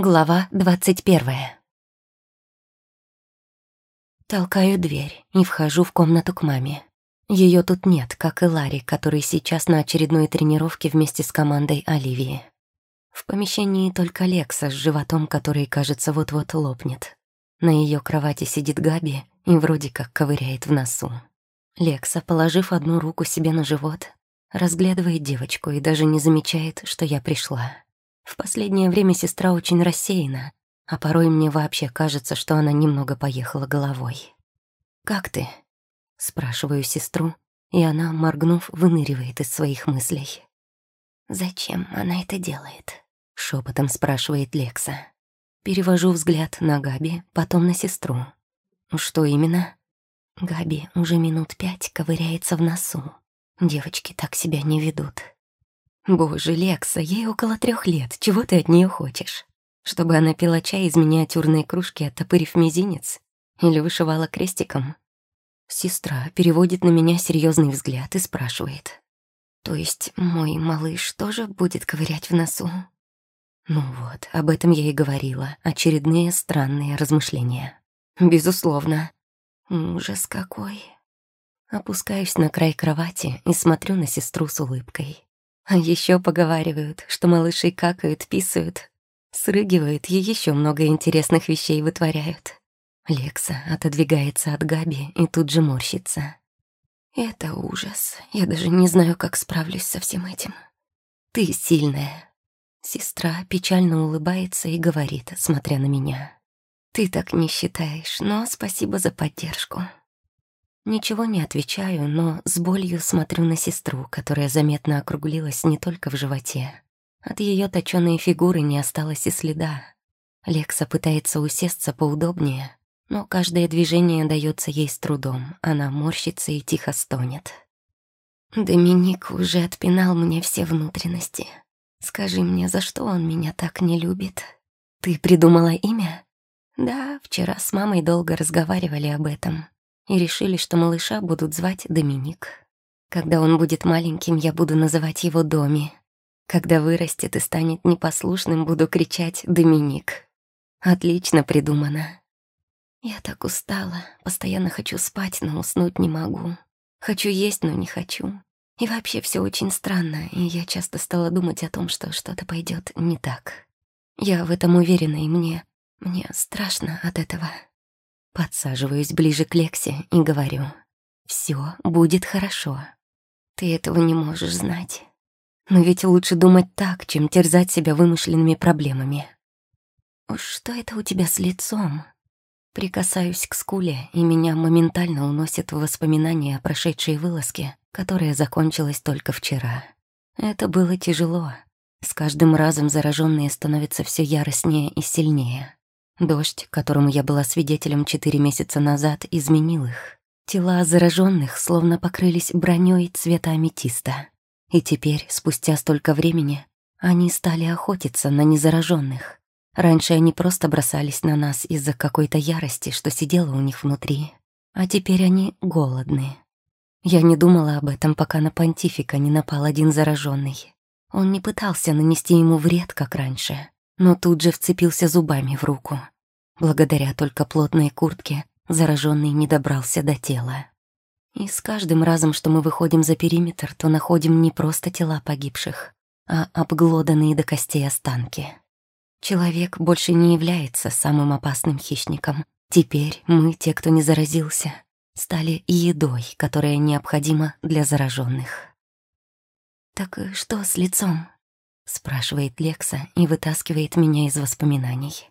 Глава двадцать первая. Толкаю дверь и вхожу в комнату к маме. Ее тут нет, как и Ларри, который сейчас на очередной тренировке вместе с командой Оливии. В помещении только Лекса с животом, который, кажется, вот-вот лопнет. На ее кровати сидит Габи и вроде как ковыряет в носу. Лекса, положив одну руку себе на живот, разглядывает девочку и даже не замечает, что я пришла. В последнее время сестра очень рассеяна, а порой мне вообще кажется, что она немного поехала головой. «Как ты?» — спрашиваю сестру, и она, моргнув, выныривает из своих мыслей. «Зачем она это делает?» — шепотом спрашивает Лекса. Перевожу взгляд на Габи, потом на сестру. «Что именно?» Габи уже минут пять ковыряется в носу. Девочки так себя не ведут. Боже, Лекса, ей около трех лет, чего ты от нее хочешь? Чтобы она пила чай из миниатюрной кружки, оттопырив мизинец? Или вышивала крестиком? Сестра переводит на меня серьезный взгляд и спрашивает. То есть мой малыш тоже будет ковырять в носу? Ну вот, об этом я и говорила. Очередные странные размышления. Безусловно. Ужас какой. Опускаюсь на край кровати и смотрю на сестру с улыбкой. А еще поговаривают, что малыши какают, писают, срыгивают и еще много интересных вещей вытворяют. Лекса отодвигается от Габи и тут же морщится. Это ужас. Я даже не знаю, как справлюсь со всем этим. Ты сильная. Сестра печально улыбается и говорит, смотря на меня. Ты так не считаешь, но спасибо за поддержку. Ничего не отвечаю, но с болью смотрю на сестру, которая заметно округлилась не только в животе. От ее точёной фигуры не осталось и следа. Лекса пытается усесться поудобнее, но каждое движение дается ей с трудом. Она морщится и тихо стонет. «Доминик уже отпинал мне все внутренности. Скажи мне, за что он меня так не любит? Ты придумала имя?» «Да, вчера с мамой долго разговаривали об этом и решили, что малыша будут звать Доминик. Когда он будет маленьким, я буду называть его Доми. Когда вырастет и станет непослушным, буду кричать «Доминик». Отлично придумано. Я так устала, постоянно хочу спать, но уснуть не могу. Хочу есть, но не хочу. И вообще все очень странно, и я часто стала думать о том, что что-то пойдет не так. Я в этом уверена, и мне... мне страшно от этого. Подсаживаюсь ближе к Лексе и говорю. «Все будет хорошо. Ты этого не можешь знать. Но ведь лучше думать так, чем терзать себя вымышленными проблемами. Что это у тебя с лицом?» Прикасаюсь к скуле, и меня моментально уносит в воспоминания о прошедшей вылазке, которая закончилась только вчера. Это было тяжело. С каждым разом зараженные становятся все яростнее и сильнее. Дождь, которому я была свидетелем четыре месяца назад, изменил их. Тела зараженных словно покрылись броней цвета аметиста. И теперь, спустя столько времени, они стали охотиться на незараженных. Раньше они просто бросались на нас из-за какой-то ярости, что сидела у них внутри. А теперь они голодны. Я не думала об этом, пока на понтифика не напал один зараженный. Он не пытался нанести ему вред, как раньше но тут же вцепился зубами в руку. Благодаря только плотной куртке зараженный не добрался до тела. И с каждым разом, что мы выходим за периметр, то находим не просто тела погибших, а обглоданные до костей останки. Человек больше не является самым опасным хищником. Теперь мы, те, кто не заразился, стали едой, которая необходима для зараженных. «Так что с лицом?» Спрашивает Лекса и вытаскивает меня из воспоминаний.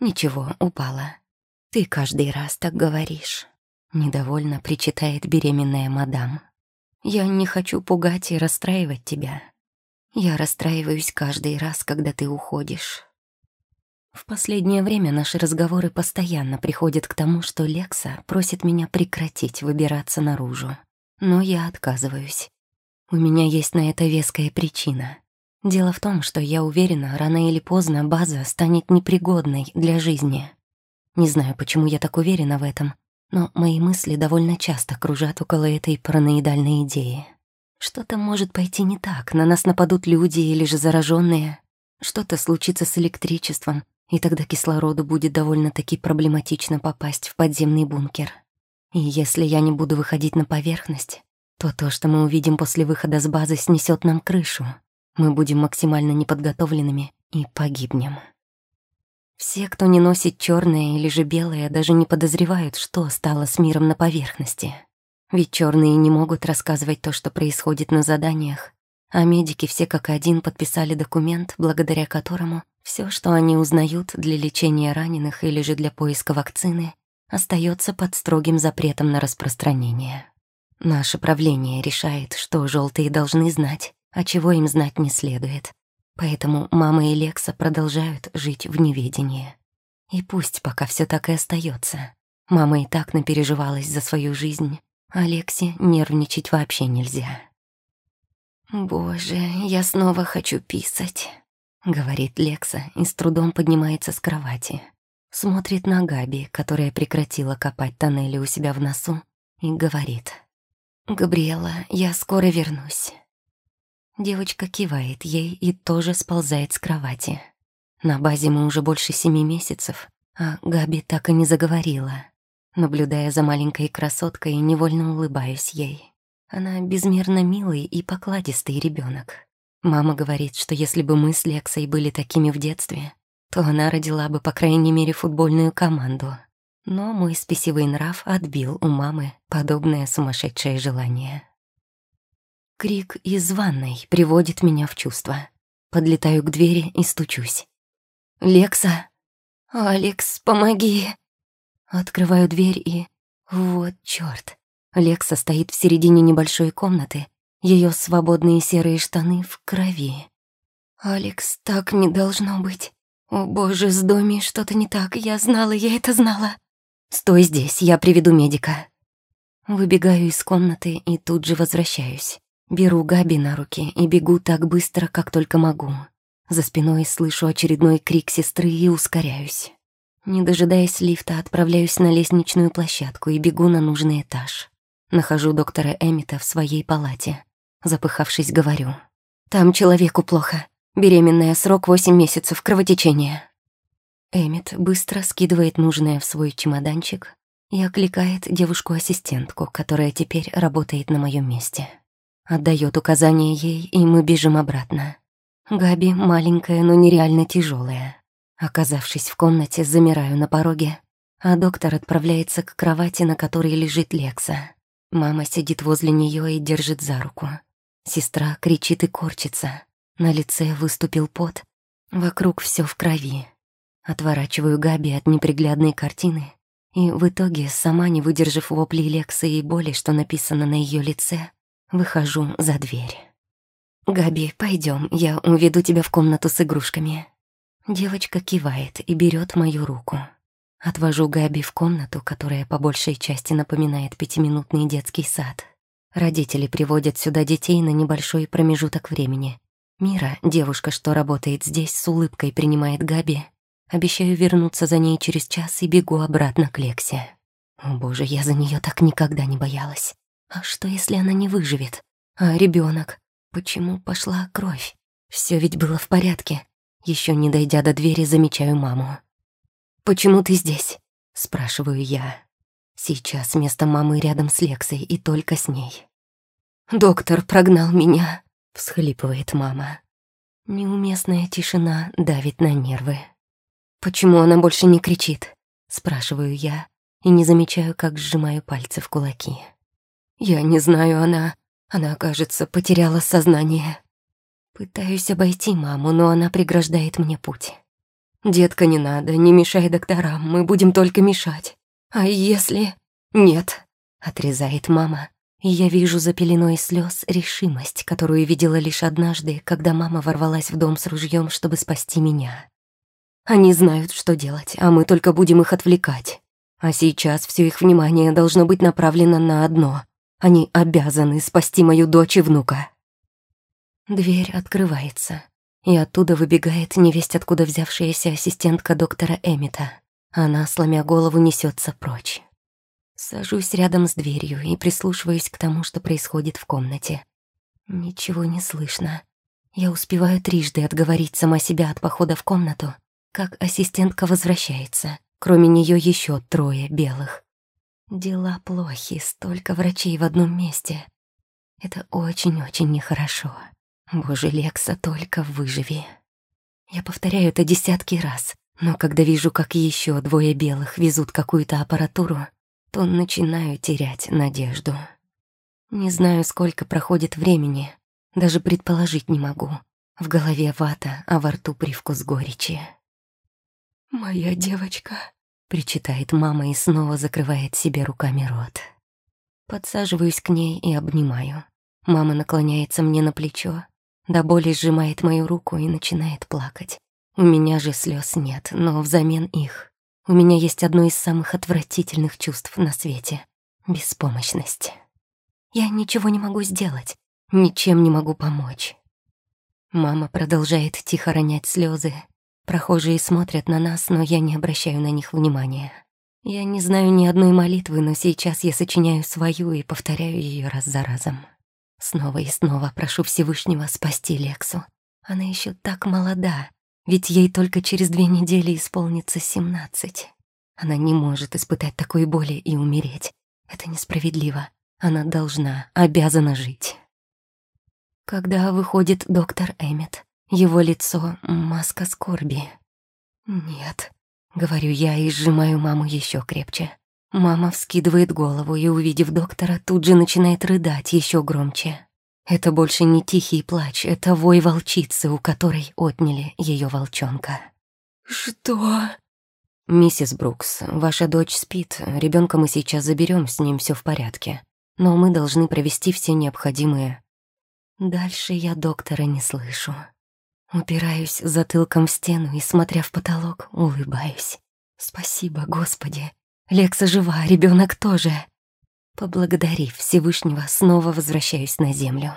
Ничего, упала. Ты каждый раз так говоришь. Недовольно причитает беременная мадам. Я не хочу пугать и расстраивать тебя. Я расстраиваюсь каждый раз, когда ты уходишь. В последнее время наши разговоры постоянно приходят к тому, что Лекса просит меня прекратить выбираться наружу. Но я отказываюсь. У меня есть на это веская причина. Дело в том, что я уверена, рано или поздно база станет непригодной для жизни. Не знаю, почему я так уверена в этом, но мои мысли довольно часто кружат около этой параноидальной идеи. Что-то может пойти не так, на нас нападут люди или же зараженные. Что-то случится с электричеством, и тогда кислороду будет довольно-таки проблематично попасть в подземный бункер. И если я не буду выходить на поверхность, то то, что мы увидим после выхода с базы, снесет нам крышу. Мы будем максимально неподготовленными и погибнем. Все, кто не носит черное или же белое, даже не подозревают, что стало с миром на поверхности. Ведь черные не могут рассказывать то, что происходит на заданиях, а медики все как один подписали документ, благодаря которому все, что они узнают для лечения раненых или же для поиска вакцины, остается под строгим запретом на распространение. Наше правление решает, что желтые должны знать, а чего им знать не следует. Поэтому мама и Лекса продолжают жить в неведении. И пусть пока все так и остается. Мама и так напереживалась за свою жизнь, а Лексе нервничать вообще нельзя. «Боже, я снова хочу писать», — говорит Лекса и с трудом поднимается с кровати. Смотрит на Габи, которая прекратила копать тоннели у себя в носу, и говорит. «Габриэла, я скоро вернусь». Девочка кивает ей и тоже сползает с кровати. На базе мы уже больше семи месяцев, а Габи так и не заговорила. Наблюдая за маленькой красоткой, невольно улыбаюсь ей. Она безмерно милый и покладистый ребенок. Мама говорит, что если бы мы с Лексой были такими в детстве, то она родила бы, по крайней мере, футбольную команду. Но мой спесивый нрав отбил у мамы подобное сумасшедшее желание. Крик из ванной приводит меня в чувство. Подлетаю к двери и стучусь. «Лекса!» «Алекс, помоги!» Открываю дверь и... Вот чёрт. Лекса стоит в середине небольшой комнаты. Её свободные серые штаны в крови. «Алекс, так не должно быть. О боже, с Доми что-то не так. Я знала, я это знала. Стой здесь, я приведу медика». Выбегаю из комнаты и тут же возвращаюсь. Беру Габи на руки и бегу так быстро, как только могу. За спиной слышу очередной крик сестры и ускоряюсь. Не дожидаясь лифта, отправляюсь на лестничную площадку и бегу на нужный этаж. Нахожу доктора Эмита в своей палате. Запыхавшись, говорю. «Там человеку плохо. Беременная, срок восемь месяцев, кровотечение». Эмит быстро скидывает нужное в свой чемоданчик и окликает девушку-ассистентку, которая теперь работает на моем месте. Отдает указания ей, и мы бежим обратно. Габи маленькая, но нереально тяжелая. Оказавшись в комнате, замираю на пороге, а доктор отправляется к кровати, на которой лежит Лекса. Мама сидит возле нее и держит за руку. Сестра кричит и корчится. На лице выступил пот. Вокруг все в крови. Отворачиваю Габи от неприглядной картины и в итоге, сама не выдержав вопли Лекса и боли, что написано на ее лице, Выхожу за дверь. «Габи, пойдем, я уведу тебя в комнату с игрушками». Девочка кивает и берет мою руку. Отвожу Габи в комнату, которая по большей части напоминает пятиминутный детский сад. Родители приводят сюда детей на небольшой промежуток времени. Мира, девушка, что работает здесь, с улыбкой принимает Габи. Обещаю вернуться за ней через час и бегу обратно к Лексе. О боже, я за нее так никогда не боялась. А что, если она не выживет? А ребенок? Почему пошла кровь? Все ведь было в порядке. Еще не дойдя до двери, замечаю маму. «Почему ты здесь?» — спрашиваю я. Сейчас место мамы рядом с Лексой и только с ней. «Доктор прогнал меня», — всхлипывает мама. Неуместная тишина давит на нервы. «Почему она больше не кричит?» — спрашиваю я и не замечаю, как сжимаю пальцы в кулаки. Я не знаю, она... Она, кажется, потеряла сознание. Пытаюсь обойти маму, но она преграждает мне путь. «Детка, не надо, не мешай докторам, мы будем только мешать. А если...» «Нет», — отрезает мама. И я вижу за пеленой слез решимость, которую видела лишь однажды, когда мама ворвалась в дом с ружьем, чтобы спасти меня. Они знают, что делать, а мы только будем их отвлекать. А сейчас все их внимание должно быть направлено на одно они обязаны спасти мою дочь и внука. Дверь открывается, и оттуда выбегает невесть откуда взявшаяся ассистентка доктора Эмита. Она, сломя голову, несется прочь. Сажусь рядом с дверью и прислушиваюсь к тому, что происходит в комнате. Ничего не слышно. Я успеваю трижды отговорить сама себя от похода в комнату, как ассистентка возвращается. Кроме нее еще трое белых. Дела плохи, столько врачей в одном месте. Это очень-очень нехорошо. Боже, Лекса, только выживи. Я повторяю это десятки раз, но когда вижу, как еще двое белых везут какую-то аппаратуру, то начинаю терять надежду. Не знаю, сколько проходит времени, даже предположить не могу. В голове вата, а во рту привкус горечи. «Моя девочка», — причитает мама и снова закрывает себе руками рот. Подсаживаюсь к ней и обнимаю. Мама наклоняется мне на плечо, до боли сжимает мою руку и начинает плакать. У меня же слез нет, но взамен их у меня есть одно из самых отвратительных чувств на свете — беспомощность. Я ничего не могу сделать, ничем не могу помочь. Мама продолжает тихо ронять слезы. Прохожие смотрят на нас, но я не обращаю на них внимания. Я не знаю ни одной молитвы, но сейчас я сочиняю свою и повторяю ее раз за разом. Снова и снова прошу Всевышнего спасти Лексу. Она еще так молода, ведь ей только через две недели исполнится семнадцать. Она не может испытать такой боли и умереть. Это несправедливо. Она должна, обязана жить. Когда выходит доктор Эммет, его лицо — маска скорби. «Нет», — говорю я и сжимаю маму еще крепче. Мама вскидывает голову и, увидев доктора, тут же начинает рыдать еще громче. Это больше не тихий плач, это вой волчицы, у которой отняли ее волчонка. «Что?» «Миссис Брукс, ваша дочь спит, ребенка мы сейчас заберем, с ним все в порядке. Но мы должны провести все необходимые...» Дальше я доктора не слышу. Упираюсь затылком в стену и, смотря в потолок, улыбаюсь. «Спасибо, Господи!» Лекса жива, ребенок тоже. Поблагодарив Всевышнего, снова возвращаюсь на землю.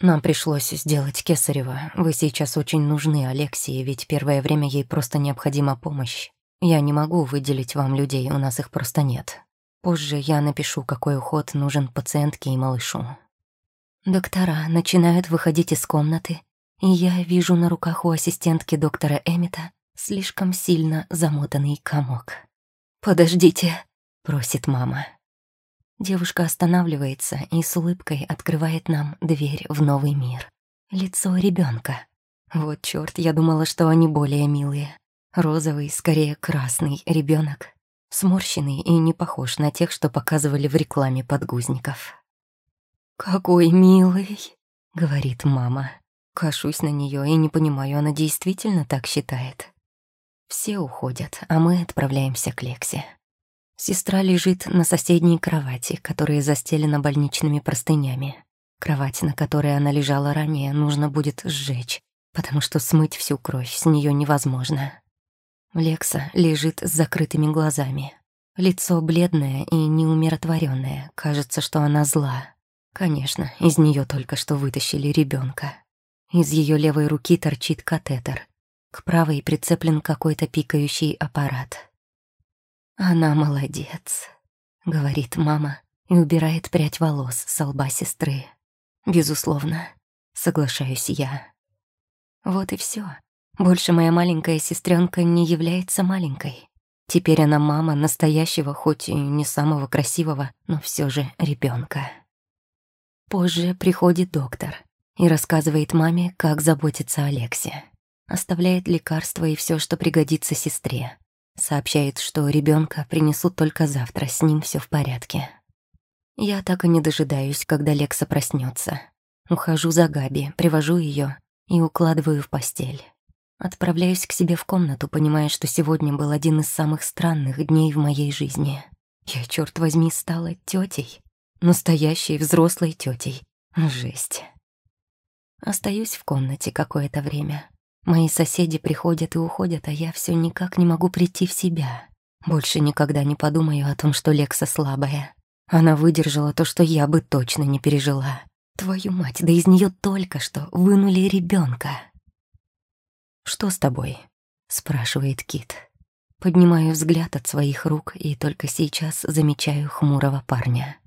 Нам пришлось сделать Кесарева. Вы сейчас очень нужны Алексии, ведь первое время ей просто необходима помощь. Я не могу выделить вам людей, у нас их просто нет. Позже я напишу, какой уход нужен пациентке и малышу. Доктора начинают выходить из комнаты, я вижу на руках у ассистентки доктора Эмита слишком сильно замотанный комок. «Подождите», — просит мама. Девушка останавливается и с улыбкой открывает нам дверь в новый мир. Лицо ребенка. Вот чёрт, я думала, что они более милые. Розовый, скорее красный ребенок, сморщенный и не похож на тех, что показывали в рекламе подгузников. «Какой милый», — говорит мама. Кашусь на нее и не понимаю, она действительно так считает. Все уходят, а мы отправляемся к Лексе. Сестра лежит на соседней кровати, которая застелена больничными простынями. Кровать, на которой она лежала ранее, нужно будет сжечь, потому что смыть всю кровь с нее невозможно. Лекса лежит с закрытыми глазами. Лицо бледное и неумиротворенное. Кажется, что она зла. Конечно, из нее только что вытащили ребенка. Из ее левой руки торчит катетер, к правой прицеплен какой-то пикающий аппарат. «Она молодец», — говорит мама и убирает прядь волос с лба сестры. «Безусловно», — соглашаюсь я. Вот и все. Больше моя маленькая сестренка не является маленькой. Теперь она мама настоящего, хоть и не самого красивого, но все же ребенка. Позже приходит доктор и рассказывает маме, как заботиться о Лексе оставляет лекарства и все, что пригодится сестре. Сообщает, что ребенка принесут только завтра, с ним все в порядке. Я так и не дожидаюсь, когда Лекса проснется. Ухожу за Габи, привожу ее и укладываю в постель. Отправляюсь к себе в комнату, понимая, что сегодня был один из самых странных дней в моей жизни. Я, черт возьми, стала тетей, настоящей взрослой тетей. Жесть. Остаюсь в комнате какое-то время. Мои соседи приходят и уходят, а я все никак не могу прийти в себя. Больше никогда не подумаю о том, что Лекса слабая. Она выдержала то, что я бы точно не пережила. Твою мать, да из нее только что вынули ребенка. «Что с тобой?» — спрашивает Кит. Поднимаю взгляд от своих рук и только сейчас замечаю хмурого парня.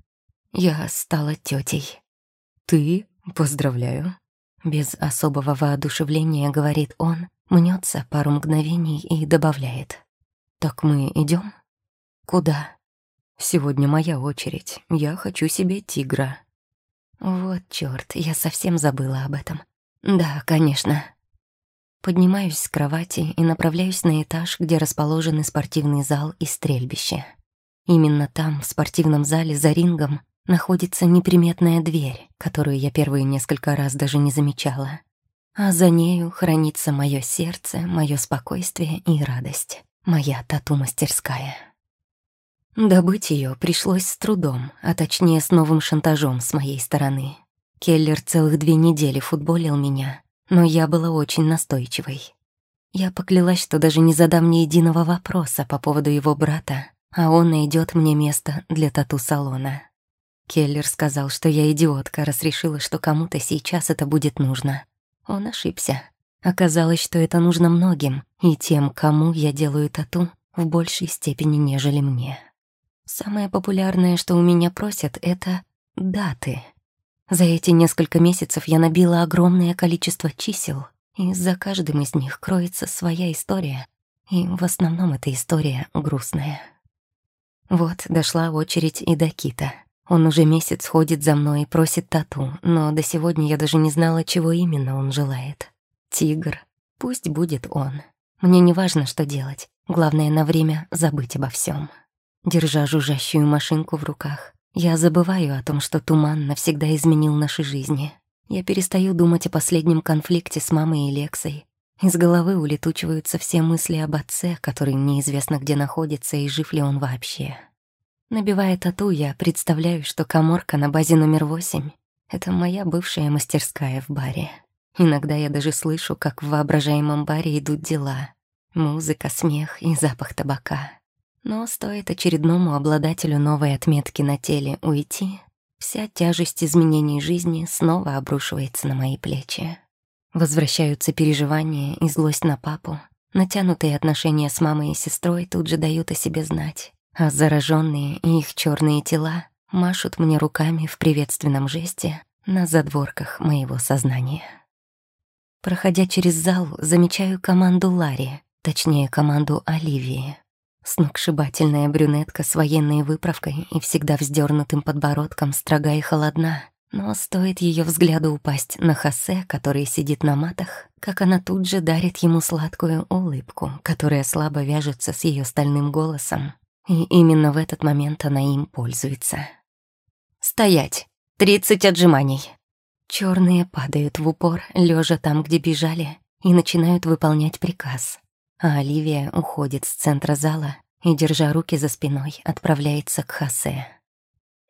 Я стала тетей. «Ты? Поздравляю. Без особого воодушевления говорит он мнется пару мгновений и добавляет. «Так мы идем? «Куда?» «Сегодня моя очередь. Я хочу себе тигра». Вот чёрт, я совсем забыла об этом. Да, конечно. Поднимаюсь с кровати и направляюсь на этаж, где расположены спортивный зал и стрельбище. Именно там, в спортивном зале за рингом, находится неприметная дверь, которую я первые несколько раз даже не замечала. А за нею хранится мое сердце, мое спокойствие и радость. Моя тату-мастерская. Добыть ее пришлось с трудом, а точнее с новым шантажом с моей стороны. Келлер целых две недели футболил меня, но я была очень настойчивой. Я поклялась, что даже не задам ни единого вопроса по поводу его брата, а он найдет мне место для тату-салона. Келлер сказал, что я идиотка, раз решила, что кому-то сейчас это будет нужно. Он ошибся. Оказалось, что это нужно многим, и тем, кому я делаю тату, в большей степени, нежели мне. Самое популярное, что у меня просят, это даты. За эти несколько месяцев я набила огромное количество чисел, и за каждым из них кроется своя история. И в основном эта история грустная. Вот дошла очередь и до Кита. Он уже месяц ходит за мной и просит тату, но до сегодня я даже не знала, чего именно он желает. Тигр. Пусть будет он. Мне не важно, что делать. Главное на время забыть обо всем. Держа жужжащую машинку в руках, я забываю о том, что туман навсегда изменил наши жизни. Я перестаю думать о последнем конфликте с мамой и Лексой. Из головы улетучиваются все мысли об отце, который неизвестно где находится и жив ли он вообще. Набивая тату, я представляю, что коморка на базе номер восемь — это моя бывшая мастерская в баре. Иногда я даже слышу, как в воображаемом баре идут дела. Музыка, смех и запах табака. Но стоит очередному обладателю новой отметки на теле уйти, вся тяжесть изменений жизни снова обрушивается на мои плечи. Возвращаются переживания и злость на папу. Натянутые отношения с мамой и сестрой тут же дают о себе знать, а зараженные и их черные тела машут мне руками в приветственном жесте на задворках моего сознания. Проходя через зал, замечаю команду Ларри, точнее, команду Оливии. Сногсшибательная брюнетка с военной выправкой и всегда вздернутым подбородком строга и холодна. Но стоит ее взгляду упасть на Хосе, который сидит на матах, как она тут же дарит ему сладкую улыбку, которая слабо вяжется с ее стальным голосом. И именно в этот момент она им пользуется. «Стоять! Тридцать отжиманий!» Черные падают в упор, лежа там, где бежали, и начинают выполнять приказ а Оливия уходит с центра зала и, держа руки за спиной, отправляется к Хосе.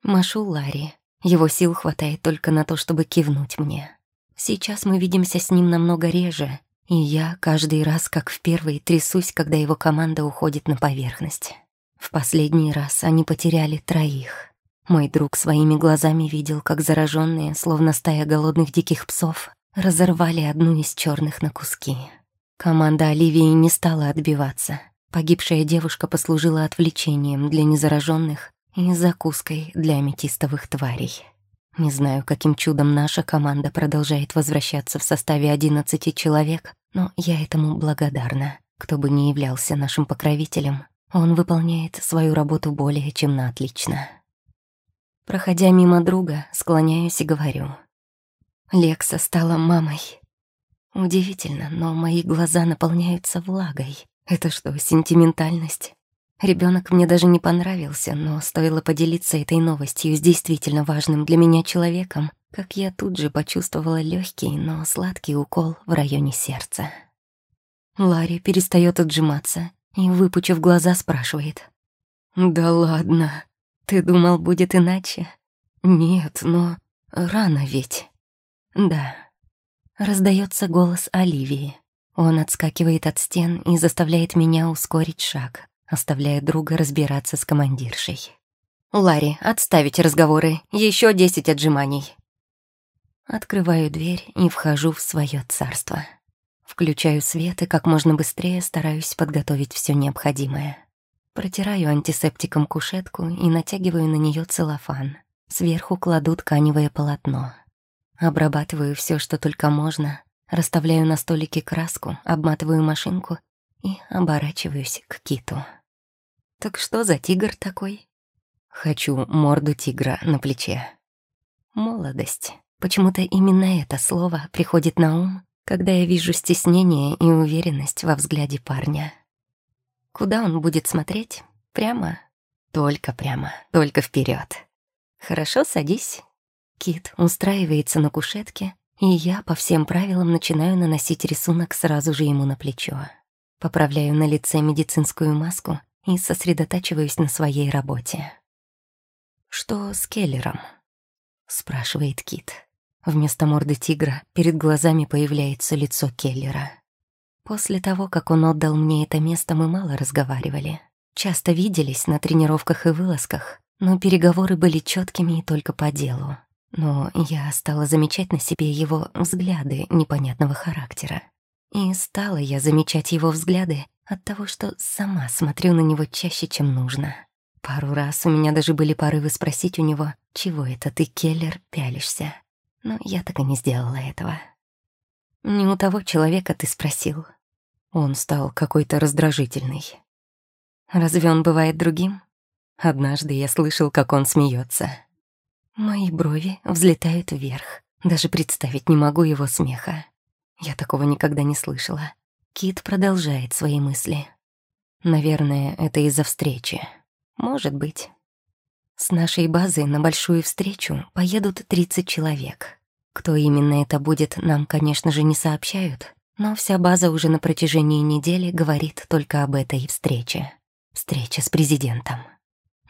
Машу Ларри. Его сил хватает только на то, чтобы кивнуть мне. Сейчас мы видимся с ним намного реже, и я каждый раз, как в первый, трясусь, когда его команда уходит на поверхность. В последний раз они потеряли троих. Мой друг своими глазами видел, как зараженные, словно стая голодных диких псов, разорвали одну из черных на куски. Команда Оливии не стала отбиваться. Погибшая девушка послужила отвлечением для незараженных и закуской для аметистовых тварей. Не знаю, каким чудом наша команда продолжает возвращаться в составе 11 человек, но я этому благодарна. Кто бы ни являлся нашим покровителем, он выполняет свою работу более чем на отлично. Проходя мимо друга, склоняюсь и говорю. Лекса стала мамой. Удивительно, но мои глаза наполняются влагой. Это что, сентиментальность? Ребенок мне даже не понравился, но стоило поделиться этой новостью с действительно важным для меня человеком, как я тут же почувствовала легкий, но сладкий укол в районе сердца. Ларри перестает отжиматься и, выпучив глаза, спрашивает. «Да ладно, ты думал, будет иначе?» «Нет, но рано ведь». «Да, Раздается голос Оливии. Он отскакивает от стен и заставляет меня ускорить шаг, оставляя друга разбираться с командиршей. «Ларри, отставить разговоры. Еще десять отжиманий». Открываю дверь и вхожу в свое царство. Включаю свет и как можно быстрее стараюсь подготовить все необходимое. Протираю антисептиком кушетку и натягиваю на нее целлофан. Сверху кладу тканевое полотно. Обрабатываю все, что только можно, расставляю на столике краску, обматываю машинку и оборачиваюсь к киту. «Так что за тигр такой?» «Хочу морду тигра на плече». «Молодость». Почему-то именно это слово приходит на ум, когда я вижу стеснение и уверенность во взгляде парня. Куда он будет смотреть? Прямо? Только прямо, только вперед. Хорошо, садись. Кит устраивается на кушетке, и я по всем правилам начинаю наносить рисунок сразу же ему на плечо. Поправляю на лице медицинскую маску и сосредотачиваюсь на своей работе. «Что с Келлером?» — спрашивает Кит. Вместо морды тигра перед глазами появляется лицо Келлера. После того, как он отдал мне это место, мы мало разговаривали. Часто виделись на тренировках и вылазках, но переговоры были четкими и только по делу. Но я стала замечать на себе его взгляды непонятного характера. И стала я замечать его взгляды от того, что сама смотрю на него чаще, чем нужно. Пару раз у меня даже были порывы спросить у него, чего это ты, Келлер, пялишься. Но я так и не сделала этого. Не у того человека ты спросил. Он стал какой-то раздражительный. Разве он бывает другим? Однажды я слышал, как он смеется. Мои брови взлетают вверх. Даже представить не могу его смеха. Я такого никогда не слышала. Кит продолжает свои мысли. Наверное, это из-за встречи. Может быть. С нашей базы на большую встречу поедут 30 человек. Кто именно это будет, нам, конечно же, не сообщают, но вся база уже на протяжении недели говорит только об этой встрече. Встреча с президентом.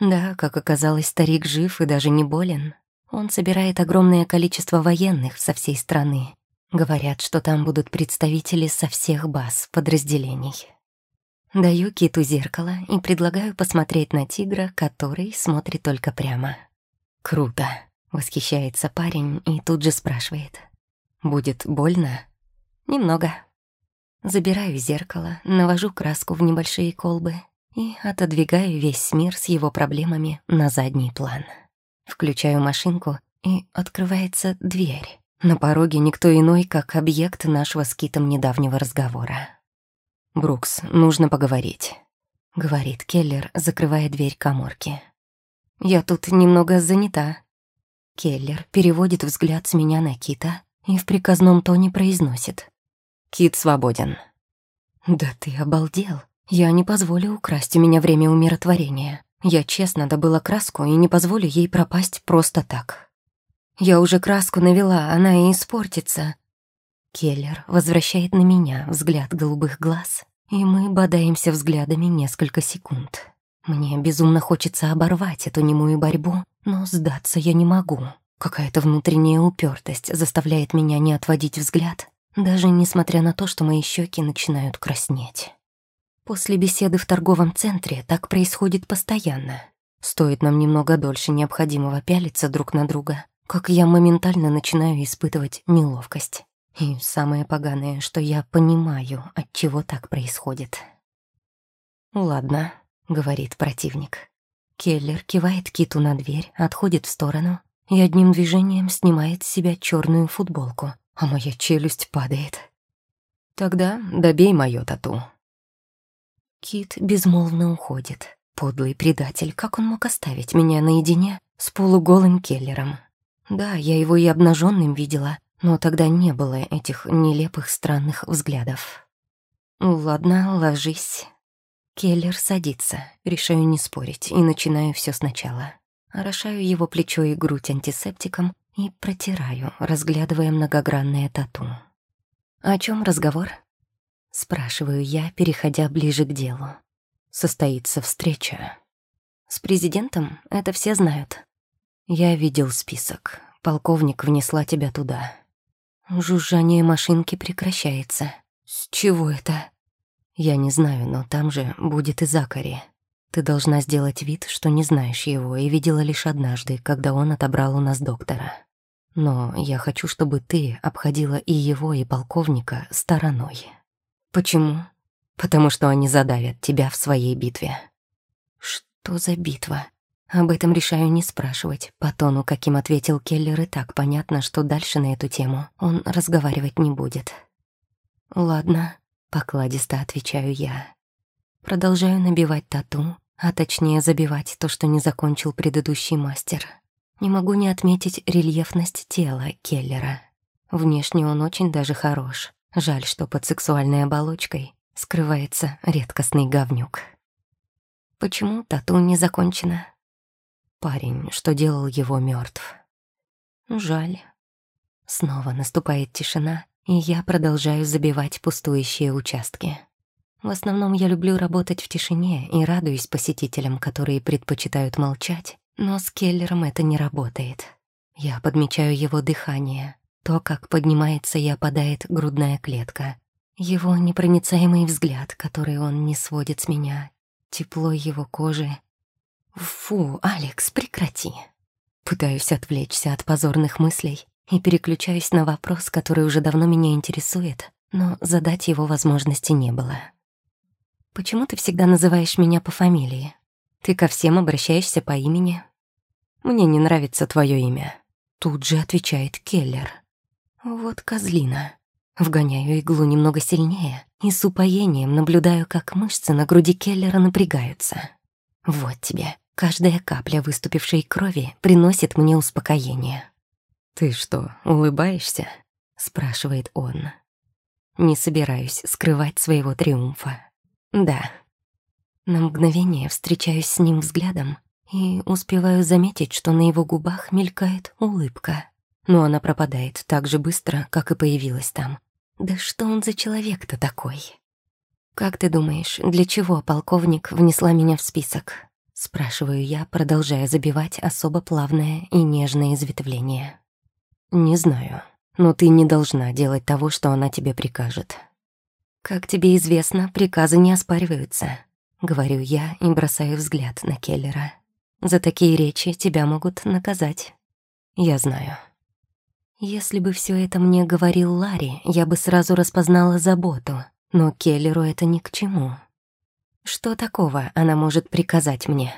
Да, как оказалось, старик жив и даже не болен. Он собирает огромное количество военных со всей страны. Говорят, что там будут представители со всех баз подразделений. Даю киту зеркало и предлагаю посмотреть на тигра, который смотрит только прямо. «Круто!» — восхищается парень и тут же спрашивает. «Будет больно?» «Немного». Забираю зеркало, навожу краску в небольшие колбы и отодвигаю весь мир с его проблемами на задний план. Включаю машинку, и открывается дверь. На пороге никто иной, как объект нашего с Китом недавнего разговора. «Брукс, нужно поговорить», — говорит Келлер, закрывая дверь коморки. «Я тут немного занята». Келлер переводит взгляд с меня на Кита и в приказном тоне произносит. «Кит свободен». «Да ты обалдел. Я не позволю украсть у меня время умиротворения. Я честно добыла краску и не позволю ей пропасть просто так. Я уже краску навела, она и испортится. Келлер возвращает на меня взгляд голубых глаз, и мы бодаемся взглядами несколько секунд. Мне безумно хочется оборвать эту немую борьбу, но сдаться я не могу. Какая-то внутренняя упертость заставляет меня не отводить взгляд, даже несмотря на то, что мои щеки начинают краснеть. После беседы в торговом центре так происходит постоянно. Стоит нам немного дольше необходимого пялиться друг на друга, как я моментально начинаю испытывать неловкость. И самое поганое, что я понимаю, от чего так происходит. «Ладно», — говорит противник. Келлер кивает киту на дверь, отходит в сторону и одним движением снимает с себя черную футболку, а моя челюсть падает. «Тогда добей моё тату», Кит безмолвно уходит. Подлый предатель, как он мог оставить меня наедине с полуголым Келлером? Да, я его и обнаженным видела, но тогда не было этих нелепых странных взглядов. «Ладно, ложись». Келлер садится, решаю не спорить и начинаю все сначала. Орошаю его плечо и грудь антисептиком и протираю, разглядывая многогранное тату. «О чем разговор?» Спрашиваю я, переходя ближе к делу. Состоится встреча. С президентом это все знают. Я видел список. Полковник внесла тебя туда. Жужжание машинки прекращается. С чего это? Я не знаю, но там же будет и Закари. Ты должна сделать вид, что не знаешь его и видела лишь однажды, когда он отобрал у нас доктора. Но я хочу, чтобы ты обходила и его, и полковника стороной. Почему? Потому что они задавят тебя в своей битве. Что за битва? Об этом решаю не спрашивать. По тону, каким ответил Келлер, и так понятно, что дальше на эту тему он разговаривать не будет. «Ладно», — покладисто отвечаю я. Продолжаю набивать тату, а точнее забивать то, что не закончил предыдущий мастер. Не могу не отметить рельефность тела Келлера. Внешне он очень даже хорош. Жаль, что под сексуальной оболочкой скрывается редкостный говнюк. Почему тату не закончено? Парень, что делал его, мертв. Жаль. Снова наступает тишина, и я продолжаю забивать пустующие участки. В основном я люблю работать в тишине и радуюсь посетителям, которые предпочитают молчать, но с Келлером это не работает. Я подмечаю его дыхание, то, как поднимается и опадает грудная клетка, его непроницаемый взгляд, который он не сводит с меня, тепло его кожи. Фу, Алекс, прекрати. Пытаюсь отвлечься от позорных мыслей и переключаюсь на вопрос, который уже давно меня интересует, но задать его возможности не было. Почему ты всегда называешь меня по фамилии? Ты ко всем обращаешься по имени. Мне не нравится твое имя. Тут же отвечает Келлер. Вот козлина. Вгоняю иглу немного сильнее и с упоением наблюдаю, как мышцы на груди Келлера напрягаются. Вот тебе. Каждая капля выступившей крови приносит мне успокоение. «Ты что, улыбаешься?» — спрашивает он. Не собираюсь скрывать своего триумфа. Да. На мгновение встречаюсь с ним взглядом и успеваю заметить, что на его губах мелькает улыбка. Но она пропадает так же быстро, как и появилась там. Да что он за человек-то такой? «Как ты думаешь, для чего полковник внесла меня в список?» Спрашиваю я, продолжая забивать особо плавное и нежное изветвление. «Не знаю, но ты не должна делать того, что она тебе прикажет. «Как тебе известно, приказы не оспариваются», — говорю я и бросаю взгляд на Келлера. «За такие речи тебя могут наказать». «Я знаю». Если бы все это мне говорил Ларри, я бы сразу распознала заботу, но Келлеру это ни к чему. Что такого она может приказать мне?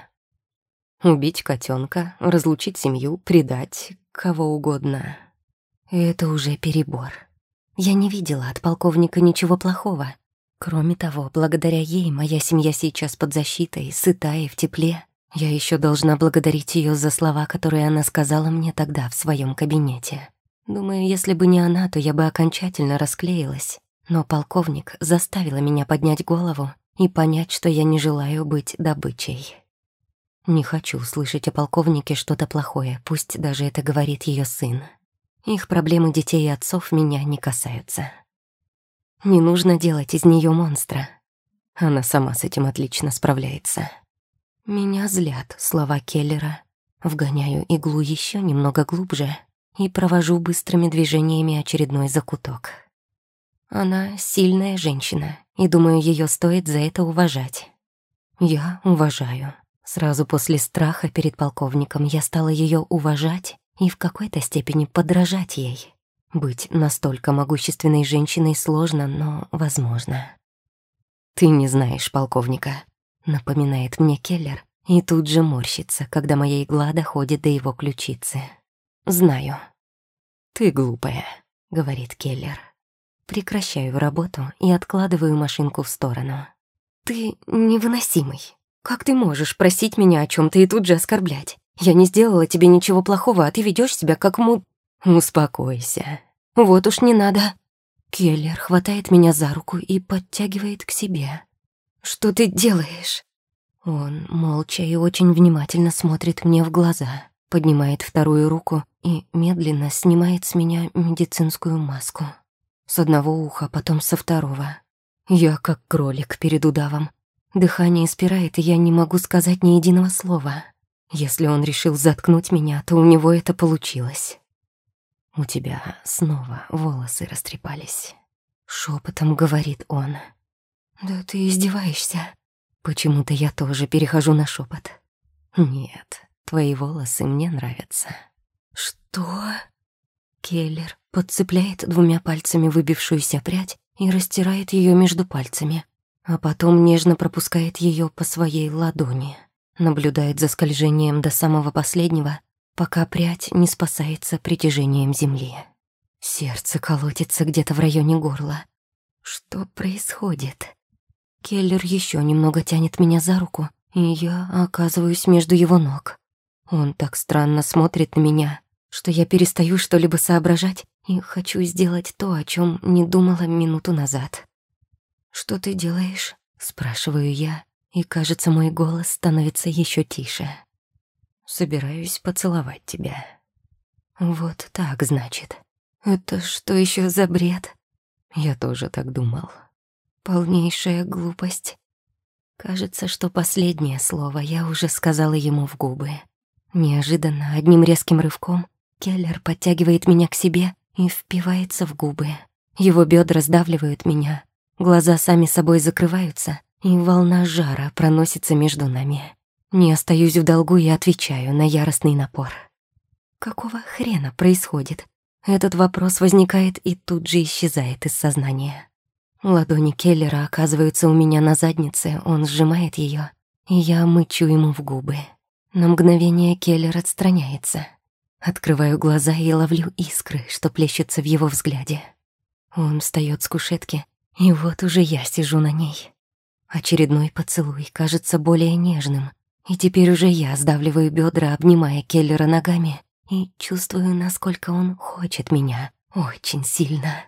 Убить котенка, разлучить семью, предать кого угодно. Это уже перебор. Я не видела от полковника ничего плохого. Кроме того, благодаря ей моя семья сейчас под защитой, сыта и в тепле. Я еще должна благодарить ее за слова, которые она сказала мне тогда в своем кабинете. Думаю, если бы не она, то я бы окончательно расклеилась. Но полковник заставила меня поднять голову и понять, что я не желаю быть добычей. Не хочу слышать о полковнике что-то плохое, пусть даже это говорит ее сын. Их проблемы детей и отцов меня не касаются. Не нужно делать из нее монстра. Она сама с этим отлично справляется. Меня злят слова Келлера. Вгоняю иглу еще немного глубже и провожу быстрыми движениями очередной закуток. Она сильная женщина, и думаю, ее стоит за это уважать. Я уважаю. Сразу после страха перед полковником я стала ее уважать и в какой-то степени подражать ей. Быть настолько могущественной женщиной сложно, но возможно. «Ты не знаешь полковника», — напоминает мне Келлер, и тут же морщится, когда моя игла доходит до его ключицы. «Знаю». «Ты глупая», — говорит Келлер. Прекращаю работу и откладываю машинку в сторону. «Ты невыносимый. Как ты можешь просить меня о чем то и тут же оскорблять? Я не сделала тебе ничего плохого, а ты ведешь себя как му... Успокойся. Вот уж не надо. Келлер хватает меня за руку и подтягивает к себе. Что ты делаешь? Он молча и очень внимательно смотрит мне в глаза, поднимает вторую руку и медленно снимает с меня медицинскую маску. С одного уха, потом со второго. Я как кролик перед удавом. Дыхание спирает, и я не могу сказать ни единого слова. Если он решил заткнуть меня, то у него это получилось. У тебя снова волосы растрепались. Шепотом говорит он. Да ты издеваешься. Почему-то я тоже перехожу на шепот. Нет, твои волосы мне нравятся. Что? Келлер подцепляет двумя пальцами выбившуюся прядь и растирает ее между пальцами, а потом нежно пропускает ее по своей ладони наблюдает за скольжением до самого последнего, пока прядь не спасается притяжением земли. Сердце колотится где-то в районе горла. Что происходит? Келлер еще немного тянет меня за руку, и я оказываюсь между его ног. Он так странно смотрит на меня, что я перестаю что-либо соображать и хочу сделать то, о чем не думала минуту назад. «Что ты делаешь?» — спрашиваю я, и, кажется, мой голос становится еще тише. «Собираюсь поцеловать тебя». «Вот так, значит. Это что еще за бред?» Я тоже так думал. Полнейшая глупость. Кажется, что последнее слово я уже сказала ему в губы. Неожиданно, одним резким рывком, Келлер подтягивает меня к себе и впивается в губы. Его бедра сдавливают меня, глаза сами собой закрываются, и волна жара проносится между нами. Не остаюсь в долгу и отвечаю на яростный напор. Какого хрена происходит? Этот вопрос возникает и тут же исчезает из сознания. Ладони Келлера оказываются у меня на заднице, он сжимает ее, и я мычу ему в губы. На мгновение Келлер отстраняется. Открываю глаза и ловлю искры, что плещутся в его взгляде. Он встает с кушетки, и вот уже я сижу на ней. Очередной поцелуй кажется более нежным, и теперь уже я сдавливаю бедра, обнимая Келлера ногами, и чувствую, насколько он хочет меня очень сильно.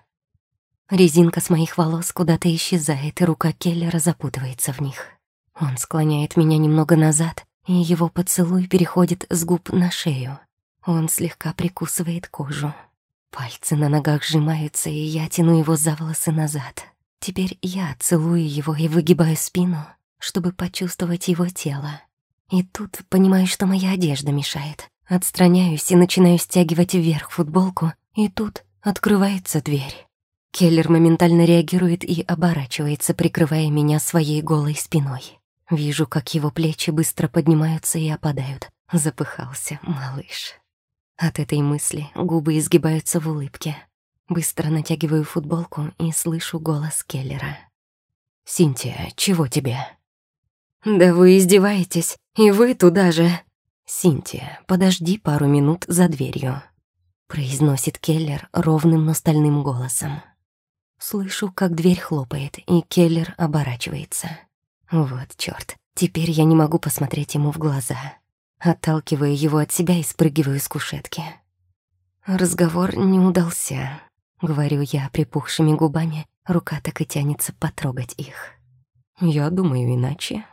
Резинка с моих волос куда-то исчезает, и рука Келлера запутывается в них. Он склоняет меня немного назад, и его поцелуй переходит с губ на шею. Он слегка прикусывает кожу. Пальцы на ногах сжимаются, и я тяну его за волосы назад. Теперь я целую его и выгибаю спину, чтобы почувствовать его тело. И тут понимаю, что моя одежда мешает. Отстраняюсь и начинаю стягивать вверх футболку, и тут открывается дверь. Келлер моментально реагирует и оборачивается, прикрывая меня своей голой спиной. Вижу, как его плечи быстро поднимаются и опадают. Запыхался малыш. От этой мысли губы изгибаются в улыбке. Быстро натягиваю футболку и слышу голос Келлера. «Синтия, чего тебе?» «Да вы издеваетесь, и вы туда же!» «Синтия, подожди пару минут за дверью», — произносит Келлер ровным, но стальным голосом. Слышу, как дверь хлопает, и Келлер оборачивается. Вот чёрт, теперь я не могу посмотреть ему в глаза. Отталкиваю его от себя и спрыгиваю с кушетки. Разговор не удался, говорю я припухшими губами, рука так и тянется потрогать их. Я думаю иначе.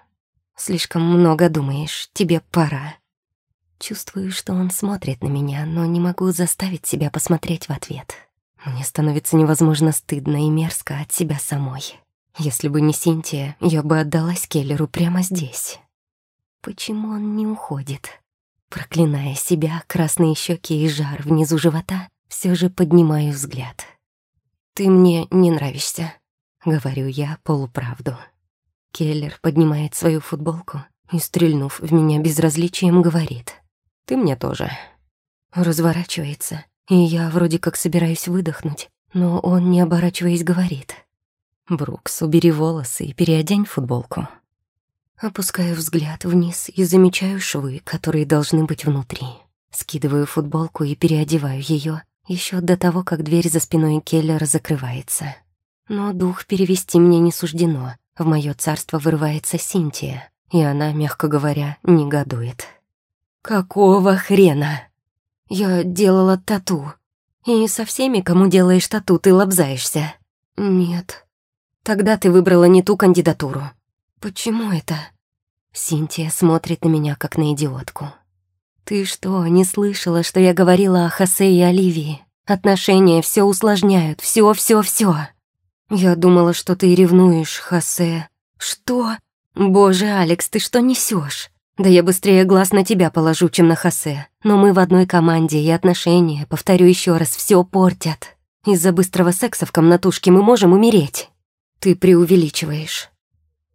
Слишком много думаешь, тебе пора. Чувствую, что он смотрит на меня, но не могу заставить себя посмотреть в ответ. Мне становится невозможно стыдно и мерзко от себя самой. Если бы не Синтия, я бы отдалась Келлеру прямо здесь. Почему он не уходит? Проклиная себя, красные щеки и жар внизу живота, все же поднимаю взгляд. «Ты мне не нравишься», — говорю я полуправду. Келлер поднимает свою футболку и, стрельнув в меня безразличием, говорит. «Ты мне тоже». Разворачивается и я вроде как собираюсь выдохнуть, но он, не оборачиваясь, говорит. «Брукс, убери волосы и переодень футболку». Опускаю взгляд вниз и замечаю швы, которые должны быть внутри. Скидываю футболку и переодеваю ее еще до того, как дверь за спиной Келлера закрывается. Но дух перевести мне не суждено. В мое царство вырывается Синтия, и она, мягко говоря, негодует. «Какого хрена?» Я делала тату. И со всеми, кому делаешь тату, ты лобзаешься. Нет. Тогда ты выбрала не ту кандидатуру. Почему это? Синтия смотрит на меня, как на идиотку. Ты что, не слышала, что я говорила о Хосе и Оливии? Отношения все усложняют, все, все, все. Я думала, что ты ревнуешь, Хосе. Что? Боже, Алекс, ты что несешь? Да я быстрее глаз на тебя положу, чем на Хосе. Но мы в одной команде, и отношения, повторю еще раз, все портят. Из-за быстрого секса в комнатушке мы можем умереть. Ты преувеличиваешь.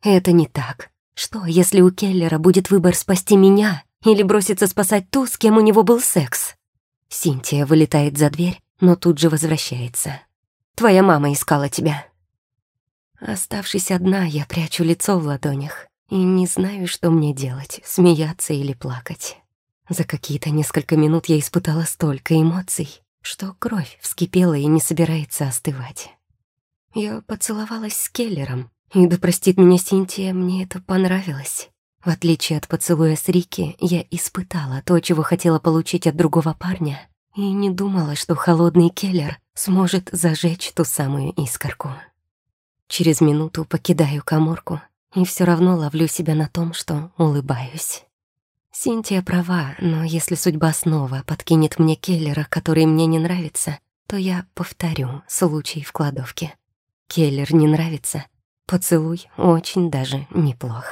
Это не так. Что, если у Келлера будет выбор спасти меня или броситься спасать ту, с кем у него был секс? Синтия вылетает за дверь, но тут же возвращается. Твоя мама искала тебя. Оставшись одна, я прячу лицо в ладонях и не знаю, что мне делать, смеяться или плакать. За какие-то несколько минут я испытала столько эмоций, что кровь вскипела и не собирается остывать. Я поцеловалась с Келлером, и да простит меня Синтия, мне это понравилось. В отличие от поцелуя с Рики, я испытала то, чего хотела получить от другого парня, и не думала, что холодный Келлер сможет зажечь ту самую искорку. Через минуту покидаю коморку и все равно ловлю себя на том, что улыбаюсь. Синтия права, но если судьба снова подкинет мне Келлера, который мне не нравится, то я повторю случай в кладовке. Келлер не нравится, поцелуй очень даже неплох.